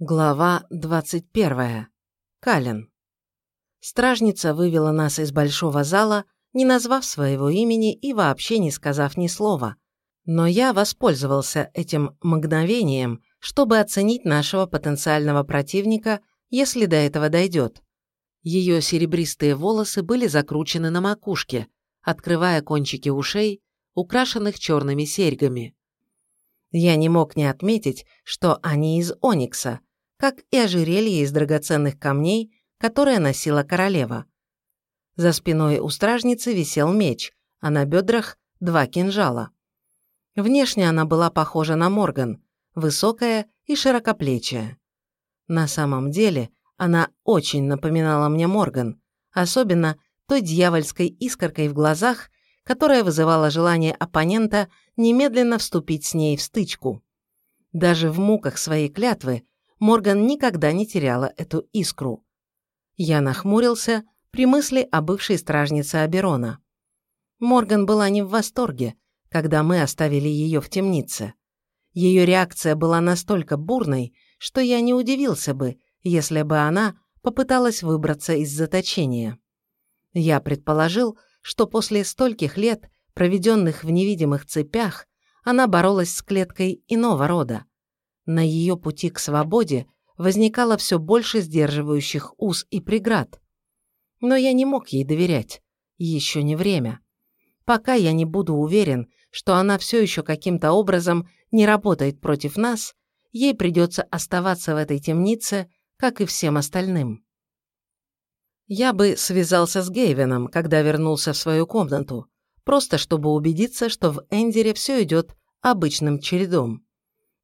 Глава 21. Кален. Стражница вывела нас из большого зала, не назвав своего имени и вообще не сказав ни слова. Но я воспользовался этим мгновением, чтобы оценить нашего потенциального противника, если до этого дойдет. Ее серебристые волосы были закручены на макушке, открывая кончики ушей, украшенных черными серьгами. Я не мог не отметить, что они из оникса – как и ожерелье из драгоценных камней, которое носила королева. За спиной у стражницы висел меч, а на бедрах два кинжала. Внешне она была похожа на Морган, высокая и широкоплечая. На самом деле она очень напоминала мне Морган, особенно той дьявольской искоркой в глазах, которая вызывала желание оппонента немедленно вступить с ней в стычку. Даже в муках своей клятвы Морган никогда не теряла эту искру. Я нахмурился при мысли о бывшей стражнице Аберона. Морган была не в восторге, когда мы оставили ее в темнице. Ее реакция была настолько бурной, что я не удивился бы, если бы она попыталась выбраться из заточения. Я предположил, что после стольких лет, проведенных в невидимых цепях, она боролась с клеткой иного рода. На ее пути к свободе возникало все больше сдерживающих уз и преград. Но я не мог ей доверять. Еще не время. Пока я не буду уверен, что она все еще каким-то образом не работает против нас, ей придется оставаться в этой темнице, как и всем остальным. Я бы связался с Гейвеном, когда вернулся в свою комнату, просто чтобы убедиться, что в Эндере все идет обычным чередом.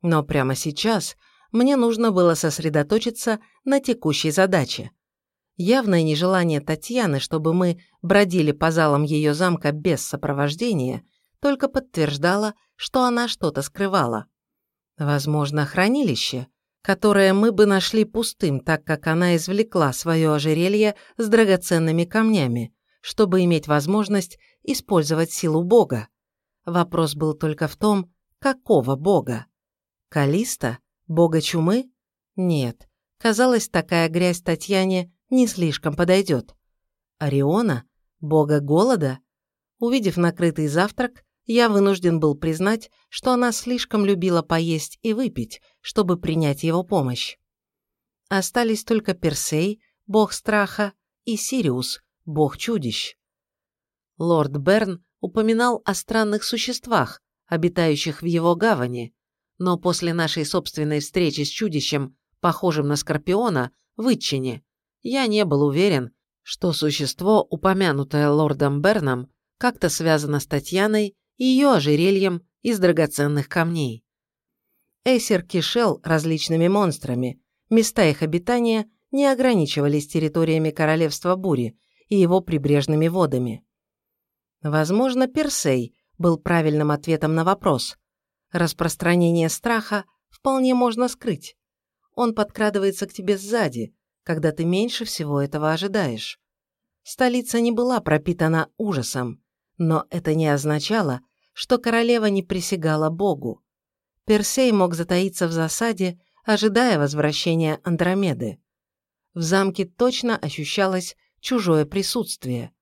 Но прямо сейчас мне нужно было сосредоточиться на текущей задаче. Явное нежелание Татьяны, чтобы мы бродили по залам ее замка без сопровождения, только подтверждало, что она что-то скрывала. Возможно, хранилище, которое мы бы нашли пустым, так как она извлекла свое ожерелье с драгоценными камнями, чтобы иметь возможность использовать силу Бога. Вопрос был только в том, какого Бога. Калиста? Бога чумы? Нет. Казалось, такая грязь Татьяне не слишком подойдет. Ориона? Бога голода? Увидев накрытый завтрак, я вынужден был признать, что она слишком любила поесть и выпить, чтобы принять его помощь. Остались только Персей, бог страха, и Сириус, бог чудищ. Лорд Берн упоминал о странных существах, обитающих в его гавани, но после нашей собственной встречи с чудищем, похожим на Скорпиона, в Итчине, я не был уверен, что существо, упомянутое лордом Берном, как-то связано с Татьяной и ее ожерельем из драгоценных камней. Эсер кишел различными монстрами, места их обитания не ограничивались территориями Королевства Бури и его прибрежными водами. Возможно, Персей был правильным ответом на вопрос, Распространение страха вполне можно скрыть. Он подкрадывается к тебе сзади, когда ты меньше всего этого ожидаешь. Столица не была пропитана ужасом, но это не означало, что королева не присягала Богу. Персей мог затаиться в засаде, ожидая возвращения Андромеды. В замке точно ощущалось чужое присутствие.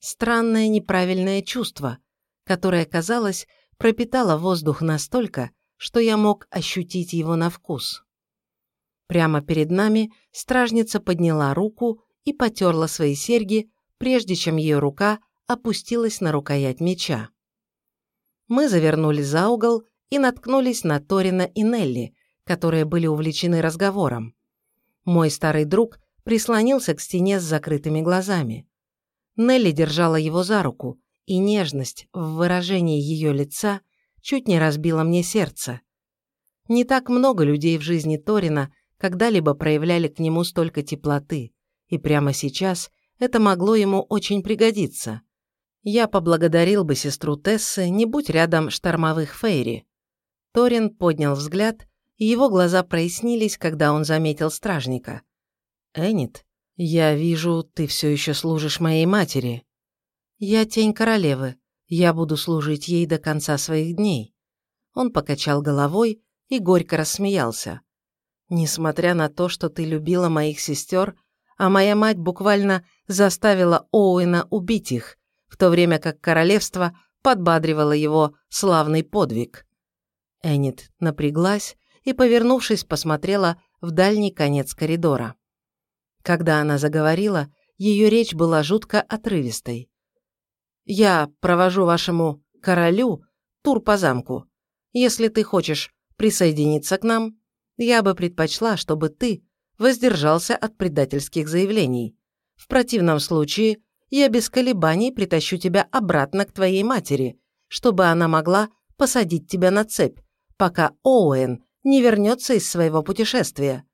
Странное неправильное чувство, которое, казалось, пропитала воздух настолько, что я мог ощутить его на вкус. Прямо перед нами стражница подняла руку и потерла свои серьги, прежде чем ее рука опустилась на рукоять меча. Мы завернули за угол и наткнулись на Торина и Нелли, которые были увлечены разговором. Мой старый друг прислонился к стене с закрытыми глазами. Нелли держала его за руку, и нежность в выражении ее лица чуть не разбила мне сердце. Не так много людей в жизни Торина когда-либо проявляли к нему столько теплоты, и прямо сейчас это могло ему очень пригодиться. Я поблагодарил бы сестру Тессы, не будь рядом штормовых Фейри. Торин поднял взгляд, и его глаза прояснились, когда он заметил стражника. «Энит, я вижу, ты все еще служишь моей матери». «Я тень королевы. Я буду служить ей до конца своих дней». Он покачал головой и горько рассмеялся. Несмотря на то, что ты любила моих сестер, а моя мать буквально заставила Оуэна убить их, в то время как королевство подбадривало его славный подвиг. Эннет напряглась и, повернувшись, посмотрела в дальний конец коридора. Когда она заговорила, ее речь была жутко отрывистой. «Я провожу вашему королю тур по замку. Если ты хочешь присоединиться к нам, я бы предпочла, чтобы ты воздержался от предательских заявлений. В противном случае я без колебаний притащу тебя обратно к твоей матери, чтобы она могла посадить тебя на цепь, пока Оуэн не вернется из своего путешествия.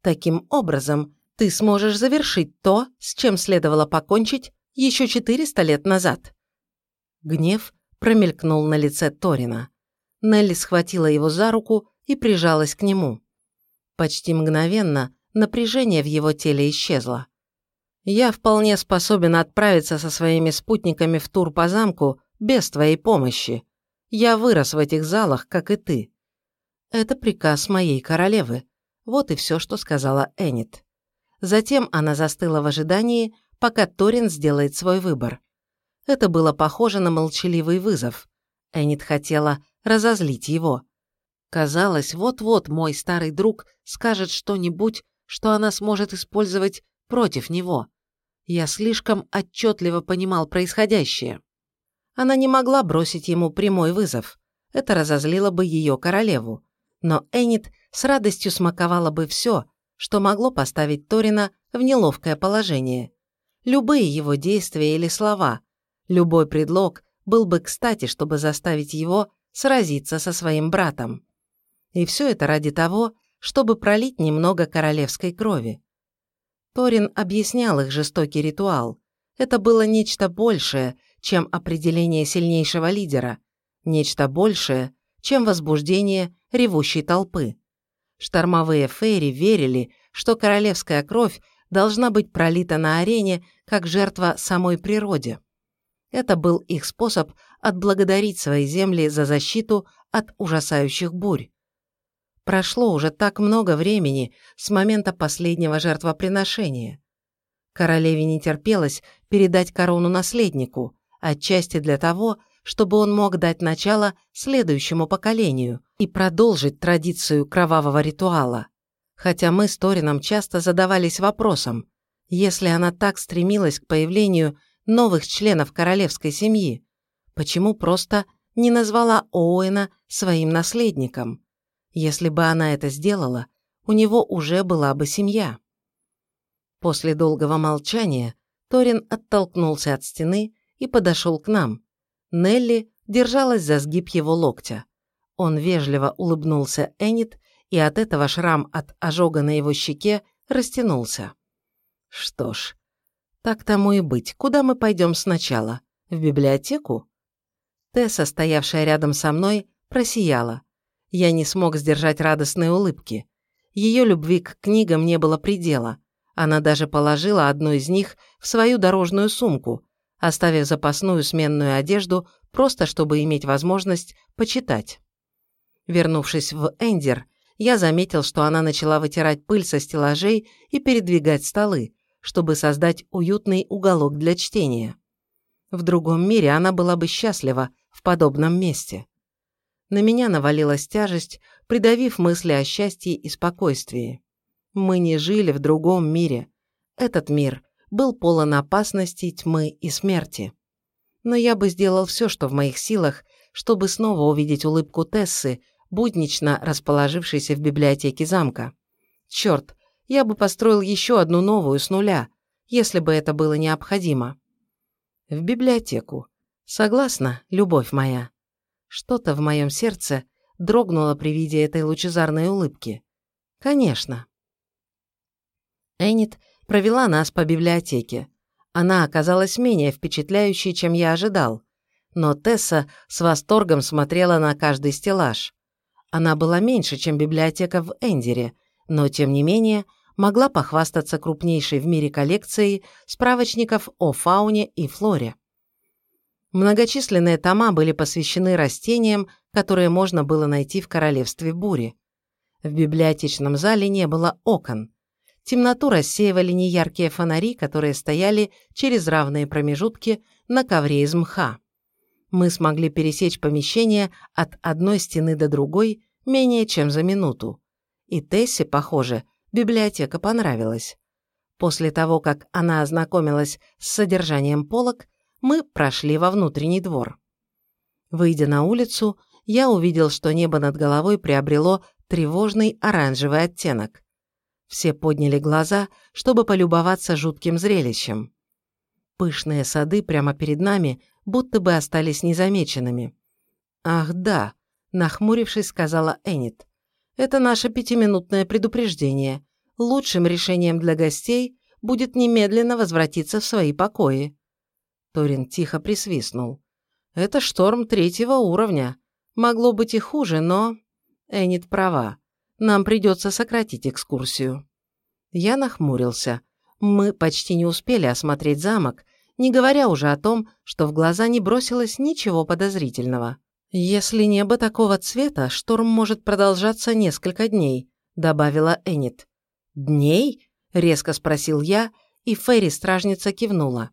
Таким образом, ты сможешь завершить то, с чем следовало покончить еще 400 лет назад. Гнев промелькнул на лице Торина. Нелли схватила его за руку и прижалась к нему. Почти мгновенно напряжение в его теле исчезло. «Я вполне способен отправиться со своими спутниками в тур по замку без твоей помощи. Я вырос в этих залах, как и ты. Это приказ моей королевы. Вот и все, что сказала Эннет. Затем она застыла в ожидании, пока Торин сделает свой выбор. Это было похоже на молчаливый вызов. Эннет хотела разозлить его. Казалось, вот-вот мой старый друг скажет что-нибудь, что она сможет использовать против него. Я слишком отчетливо понимал происходящее. Она не могла бросить ему прямой вызов. Это разозлило бы ее королеву. Но Эннет с радостью смаковала бы все, что могло поставить Торина в неловкое положение. Любые его действия или слова, любой предлог был бы кстати, чтобы заставить его сразиться со своим братом. И все это ради того, чтобы пролить немного королевской крови. Торин объяснял их жестокий ритуал. Это было нечто большее, чем определение сильнейшего лидера, нечто большее, чем возбуждение ревущей толпы. Штормовые фейри верили, что королевская кровь должна быть пролита на арене как жертва самой природе. Это был их способ отблагодарить свои земли за защиту от ужасающих бурь. Прошло уже так много времени с момента последнего жертвоприношения. Королеве не терпелось передать корону наследнику, отчасти для того, чтобы он мог дать начало следующему поколению и продолжить традицию кровавого ритуала. Хотя мы с Торином часто задавались вопросом, если она так стремилась к появлению новых членов королевской семьи, почему просто не назвала Оуэна своим наследником? Если бы она это сделала, у него уже была бы семья. После долгого молчания Торин оттолкнулся от стены и подошел к нам. Нелли держалась за сгиб его локтя. Он вежливо улыбнулся Эннет, и от этого шрам от ожога на его щеке растянулся. «Что ж, так тому и быть. Куда мы пойдем сначала? В библиотеку?» Тесса, стоявшая рядом со мной, просияла. Я не смог сдержать радостной улыбки. Ее любви к книгам не было предела. Она даже положила одну из них в свою дорожную сумку, оставив запасную сменную одежду просто чтобы иметь возможность почитать. Вернувшись в Эндер, я заметил, что она начала вытирать пыль со стеллажей и передвигать столы, чтобы создать уютный уголок для чтения. В другом мире она была бы счастлива в подобном месте. На меня навалилась тяжесть, придавив мысли о счастье и спокойствии. Мы не жили в другом мире. Этот мир был полон опасностей, тьмы и смерти. Но я бы сделал все, что в моих силах, чтобы снова увидеть улыбку Тессы, буднично расположившейся в библиотеке замка. Черт, я бы построил еще одну новую с нуля, если бы это было необходимо. В библиотеку. Согласна, любовь моя. Что-то в моем сердце дрогнуло при виде этой лучезарной улыбки. Конечно. Эннет провела нас по библиотеке. Она оказалась менее впечатляющей, чем я ожидал. Но Тесса с восторгом смотрела на каждый стеллаж. Она была меньше, чем библиотека в Эндере, но, тем не менее, могла похвастаться крупнейшей в мире коллекцией справочников о фауне и флоре. Многочисленные тома были посвящены растениям, которые можно было найти в королевстве бури. В библиотечном зале не было окон. Темноту рассеивали неяркие фонари, которые стояли через равные промежутки на ковре из мха. Мы смогли пересечь помещение от одной стены до другой менее чем за минуту. И Тессе, похоже, библиотека понравилась. После того, как она ознакомилась с содержанием полок, мы прошли во внутренний двор. Выйдя на улицу, я увидел, что небо над головой приобрело тревожный оранжевый оттенок. Все подняли глаза, чтобы полюбоваться жутким зрелищем. Пышные сады прямо перед нами будто бы остались незамеченными. «Ах да», — нахмурившись, сказала Эннет. «Это наше пятиминутное предупреждение. Лучшим решением для гостей будет немедленно возвратиться в свои покои». Торин тихо присвистнул. «Это шторм третьего уровня. Могло быть и хуже, но...» Эннет права. Нам придется сократить экскурсию. Я нахмурился. Мы почти не успели осмотреть замок, не говоря уже о том, что в глаза не бросилось ничего подозрительного. «Если небо такого цвета, шторм может продолжаться несколько дней», — добавила Эннет. «Дней?» — резко спросил я, и Ферри-стражница кивнула.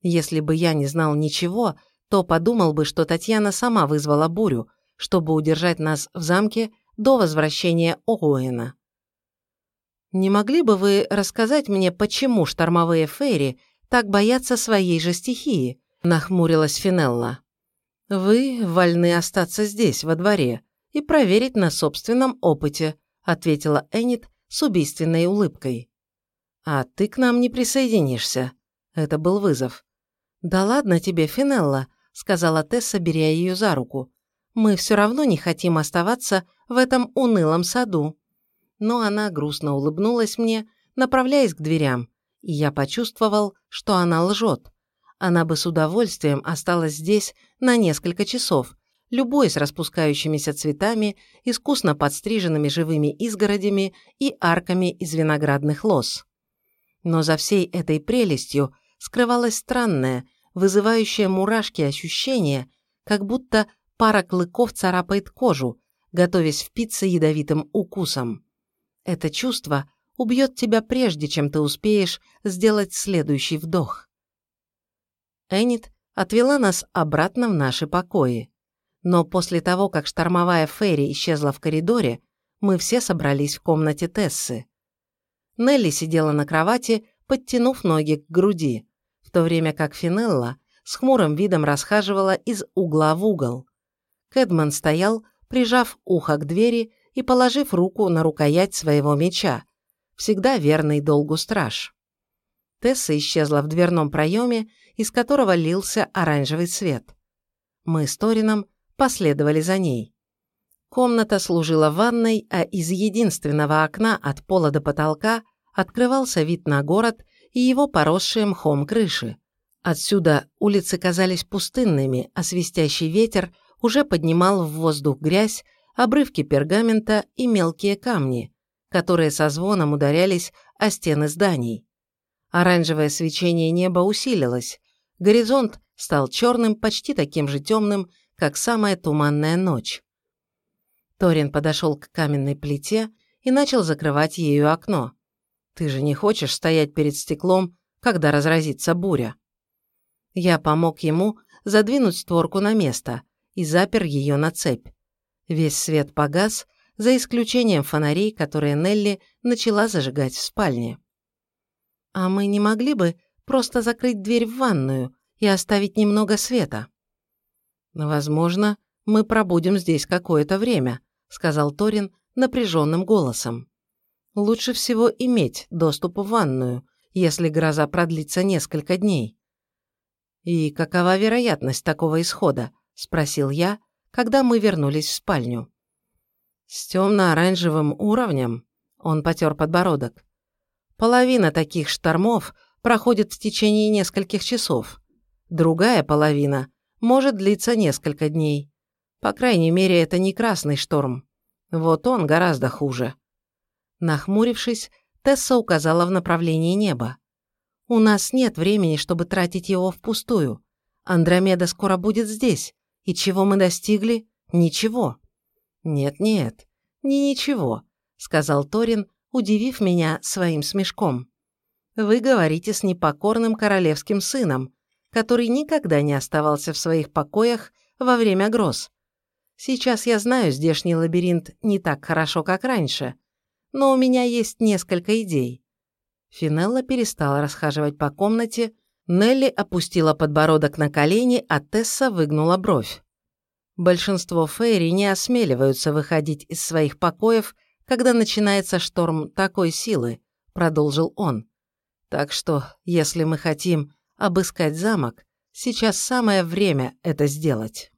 Если бы я не знал ничего, то подумал бы, что Татьяна сама вызвала бурю, чтобы удержать нас в замке до возвращения Оуэна. «Не могли бы вы рассказать мне, почему штормовые фейри так боятся своей же стихии?» – нахмурилась Финелла. «Вы вольны остаться здесь, во дворе, и проверить на собственном опыте», – ответила Эннет с убийственной улыбкой. «А ты к нам не присоединишься». Это был вызов. «Да ладно тебе, Финелла», – сказала Тесса, беря ее за руку. Мы все равно не хотим оставаться в этом унылом саду». Но она грустно улыбнулась мне, направляясь к дверям, и я почувствовал, что она лжет. Она бы с удовольствием осталась здесь на несколько часов, любой с распускающимися цветами, искусно подстриженными живыми изгородями и арками из виноградных лоз. Но за всей этой прелестью скрывалось странное, вызывающее мурашки ощущение, как будто пара клыков царапает кожу, готовясь впиться ядовитым укусом. Это чувство убьет тебя прежде, чем ты успеешь сделать следующий вдох. Эннет отвела нас обратно в наши покои. Но после того, как штормовая Ферри исчезла в коридоре, мы все собрались в комнате Тессы. Нелли сидела на кровати, подтянув ноги к груди, в то время как Финелла с хмурым видом расхаживала из угла в угол. Кэдман стоял, прижав ухо к двери и положив руку на рукоять своего меча, всегда верный долгу страж. Тесса исчезла в дверном проеме, из которого лился оранжевый свет. Мы с Торином последовали за ней. Комната служила ванной, а из единственного окна от пола до потолка открывался вид на город и его поросшие мхом крыши. Отсюда улицы казались пустынными, а свистящий ветер уже поднимал в воздух грязь, обрывки пергамента и мелкие камни, которые со звоном ударялись о стены зданий. Оранжевое свечение неба усилилось, горизонт стал черным, почти таким же темным, как самая туманная ночь. Торин подошел к каменной плите и начал закрывать ею окно. «Ты же не хочешь стоять перед стеклом, когда разразится буря?» Я помог ему задвинуть створку на место, и запер ее на цепь. Весь свет погас, за исключением фонарей, которые Нелли начала зажигать в спальне. «А мы не могли бы просто закрыть дверь в ванную и оставить немного света?» «Возможно, мы пробудем здесь какое-то время», сказал Торин напряженным голосом. «Лучше всего иметь доступ в ванную, если гроза продлится несколько дней». «И какова вероятность такого исхода?» – спросил я, когда мы вернулись в спальню. «С темно-оранжевым уровнем?» – он потер подбородок. «Половина таких штормов проходит в течение нескольких часов. Другая половина может длиться несколько дней. По крайней мере, это не красный шторм. Вот он гораздо хуже». Нахмурившись, Тесса указала в направлении неба. «У нас нет времени, чтобы тратить его впустую. Андромеда скоро будет здесь, и чего мы достигли? Ничего. Нет-нет, не ничего. сказал Торин, удивив меня своим смешком. «Вы говорите с непокорным королевским сыном, который никогда не оставался в своих покоях во время гроз. Сейчас я знаю здешний лабиринт не так хорошо, как раньше, но у меня есть несколько идей». Финелла перестала расхаживать по комнате, Нелли опустила подбородок на колени, а Тесса выгнула бровь. Большинство фейри не осмеливаются выходить из своих покоев, когда начинается шторм такой силы, продолжил он. Так что, если мы хотим обыскать замок, сейчас самое время это сделать.